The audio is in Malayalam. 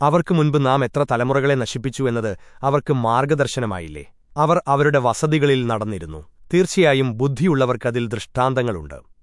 അവർക്ക് മുൻപ് നാം എത്ര തലമുറകളെ നശിപ്പിച്ചു എന്നത് അവർക്ക് മാർഗദർശനമായില്ലേ? അവർ അവരുടെ വസതികളിൽ നടന്നിരുന്നു. തീർച്ചയായും ബുദ്ധിയുള്ളവർക്കതിൽ ദൃഷ്ടാന്തങ്ങളുണ്ട്.